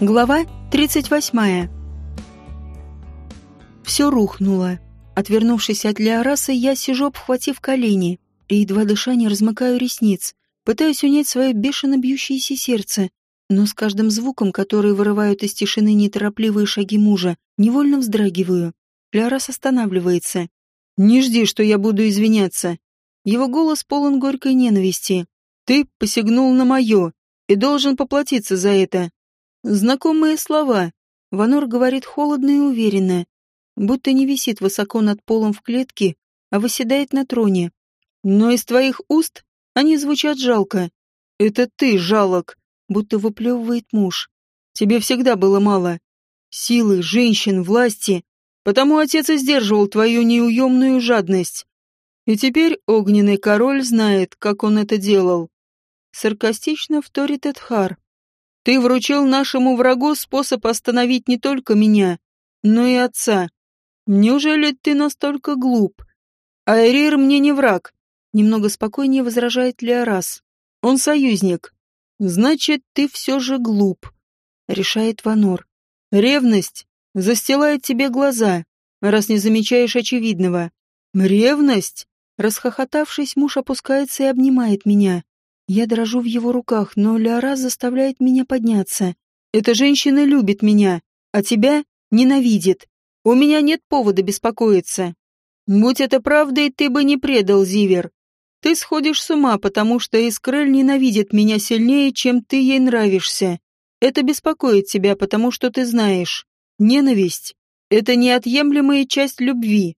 Глава 38. Все рухнуло. Отвернувшись от Леораса, я сижу, обхватив колени, и, едва дыша, не размыкаю ресниц, пытаюсь унять свое бешено бьющееся сердце, но с каждым звуком, который вырывают из тишины неторопливые шаги мужа, невольно вздрагиваю. Леорас останавливается. «Не жди, что я буду извиняться». Его голос полон горькой ненависти. «Ты посягнул на мое и должен поплатиться за это». Знакомые слова. Ванор говорит холодно и уверенно, будто не висит высоко над полом в клетке, а выседает на троне. Но из твоих уст они звучат жалко. Это ты жалок, будто выплевывает муж. Тебе всегда было мало. Силы, женщин, власти. Потому отец и сдерживал твою неуемную жадность. И теперь огненный король знает, как он это делал. Саркастично вторит Эдхар. Ты вручил нашему врагу способ остановить не только меня, но и отца. Неужели ты настолько глуп? Айрир мне не враг. Немного спокойнее возражает Леорас. Он союзник. Значит, ты все же глуп. Решает Ванор. Ревность застилает тебе глаза, раз не замечаешь очевидного. Ревность? Расхохотавшись, муж опускается и обнимает меня. Я дрожу в его руках, но Леорас заставляет меня подняться. Эта женщина любит меня, а тебя ненавидит. У меня нет повода беспокоиться. Будь это правдой, ты бы не предал Зивер. Ты сходишь с ума, потому что Искрель ненавидит меня сильнее, чем ты ей нравишься. Это беспокоит тебя, потому что ты знаешь. Ненависть — это неотъемлемая часть любви.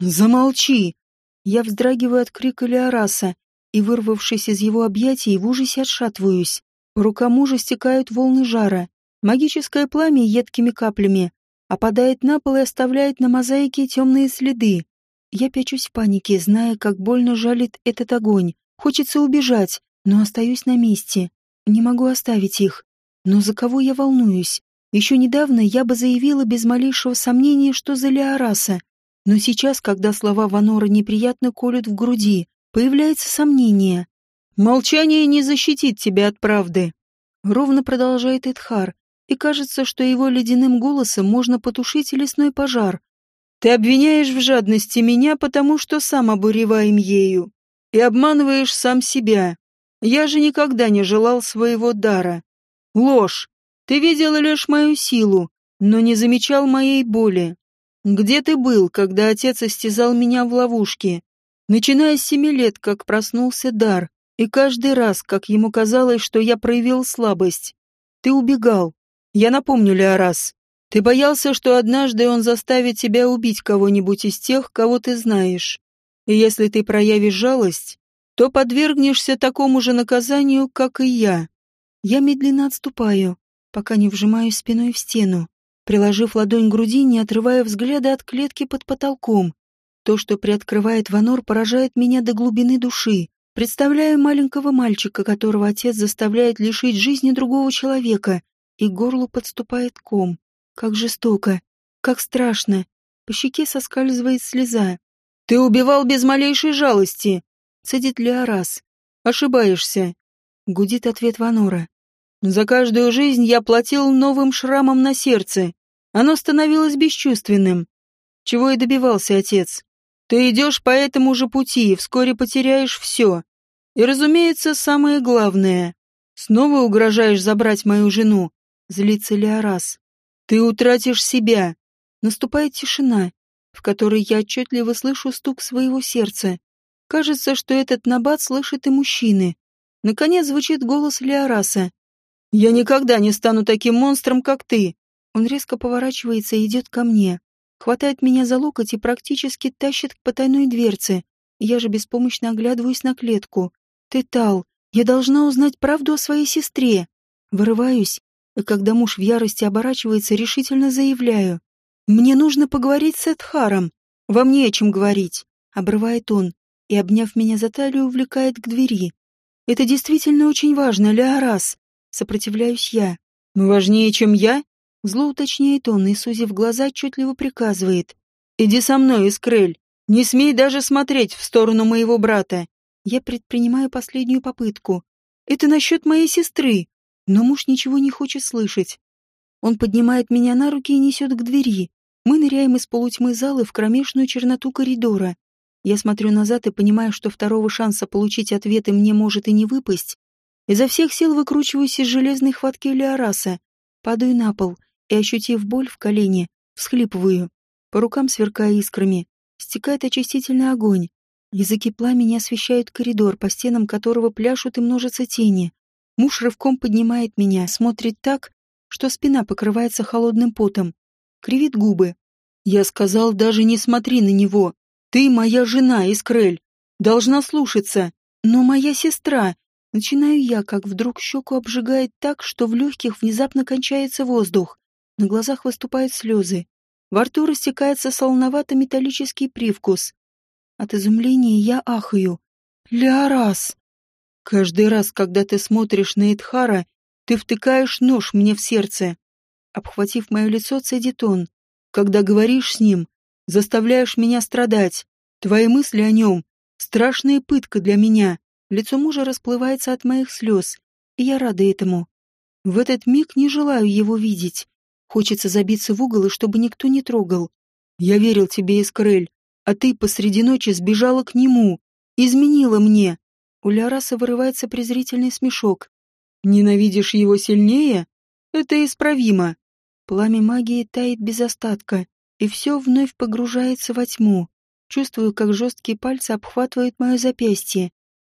Замолчи. Я вздрагиваю от крика Леораса, и, вырвавшись из его объятий, в ужасе отшатываюсь. По рукам мужа стекают волны жара. Магическое пламя едкими каплями опадает на пол и оставляет на мозаике темные следы. Я пячусь в панике, зная, как больно жалит этот огонь. Хочется убежать, но остаюсь на месте. Не могу оставить их. Но за кого я волнуюсь? Еще недавно я бы заявила без малейшего сомнения, что за Леораса. Но сейчас, когда слова Ванора неприятно колют в груди, Появляется сомнение. Молчание не защитит тебя от правды. Ровно продолжает Эдхар, и кажется, что его ледяным голосом можно потушить лесной пожар. Ты обвиняешь в жадности меня, потому что сам обуреваем ею, и обманываешь сам себя. Я же никогда не желал своего дара. Ложь. Ты видел лишь мою силу, но не замечал моей боли. Где ты был, когда отец истязал меня в ловушке? Начиная с семи лет, как проснулся дар, и каждый раз, как ему казалось, что я проявил слабость, ты убегал. Я напомню, Леорас, ты боялся, что однажды он заставит тебя убить кого-нибудь из тех, кого ты знаешь. И если ты проявишь жалость, то подвергнешься такому же наказанию, как и я. Я медленно отступаю, пока не вжимаюсь спиной в стену, приложив ладонь к груди, не отрывая взгляда от клетки под потолком. То, что приоткрывает Ванор, поражает меня до глубины души. Представляю маленького мальчика, которого отец заставляет лишить жизни другого человека, и к горлу подступает ком. Как жестоко, как страшно. По щеке соскальзывает слеза. «Ты убивал без малейшей жалости!» Цедит Леорас. «Ошибаешься!» Гудит ответ Ванора. «За каждую жизнь я платил новым шрамом на сердце. Оно становилось бесчувственным. Чего и добивался отец. Ты идешь по этому же пути и вскоре потеряешь все. И, разумеется, самое главное. Снова угрожаешь забрать мою жену. Злится Леорас. Ты утратишь себя. Наступает тишина, в которой я отчетливо слышу стук своего сердца. Кажется, что этот набат слышит и мужчины. Наконец звучит голос Леораса. «Я никогда не стану таким монстром, как ты!» Он резко поворачивается и идет ко мне хватает меня за локоть и практически тащит к потайной дверце. Я же беспомощно оглядываюсь на клетку. «Ты Тал, я должна узнать правду о своей сестре». Вырываюсь, и когда муж в ярости оборачивается, решительно заявляю. «Мне нужно поговорить с Эдхаром. Вам не о чем говорить», — обрывает он, и, обняв меня за талию, увлекает к двери. «Это действительно очень важно, Леорас», — сопротивляюсь я. «Важнее, чем я?» Зло уточняет он и, сузив глаза, отчетливо приказывает. «Иди со мной, Искрель. Не смей даже смотреть в сторону моего брата. Я предпринимаю последнюю попытку. Это насчет моей сестры. Но муж ничего не хочет слышать. Он поднимает меня на руки и несет к двери. Мы ныряем из полутьмы залы в кромешную черноту коридора. Я смотрю назад и понимаю, что второго шанса получить ответы мне может и не выпасть. Изо всех сил выкручиваюсь из железной хватки Леораса, падаю на пол и, ощутив боль в колене, всхлипываю. По рукам сверкая искрами, стекает очистительный огонь. Языки пламени освещают коридор, по стенам которого пляшут и множатся тени. Муж рывком поднимает меня, смотрит так, что спина покрывается холодным потом. Кривит губы. Я сказал, даже не смотри на него. Ты моя жена, Искрель. Должна слушаться. Но моя сестра... Начинаю я, как вдруг щеку обжигает так, что в легких внезапно кончается воздух. На глазах выступают слезы. Во рту растекается солоновато-металлический привкус. От изумления я ахаю. Леорас! Каждый раз, когда ты смотришь на Эдхара, ты втыкаешь нож мне в сердце. Обхватив мое лицо, цедит он. Когда говоришь с ним, заставляешь меня страдать. Твои мысли о нем — страшная пытка для меня. Лицо мужа расплывается от моих слез, и я рада этому. В этот миг не желаю его видеть. Хочется забиться в угол, и чтобы никто не трогал. Я верил тебе, Искрель, а ты посреди ночи сбежала к нему, изменила мне. У Ляраса вырывается презрительный смешок. Ненавидишь его сильнее? Это исправимо. Пламя магии тает без остатка, и все вновь погружается во тьму. Чувствую, как жесткие пальцы обхватывают мое запястье.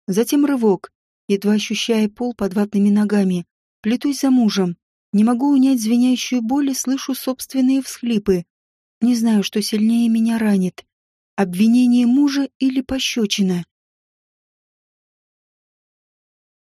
Затем рывок, едва ощущая пол под ватными ногами. Плетусь за мужем. Не могу унять звенящую боль и слышу собственные всхлипы. Не знаю, что сильнее меня ранит обвинение мужа или пощечина.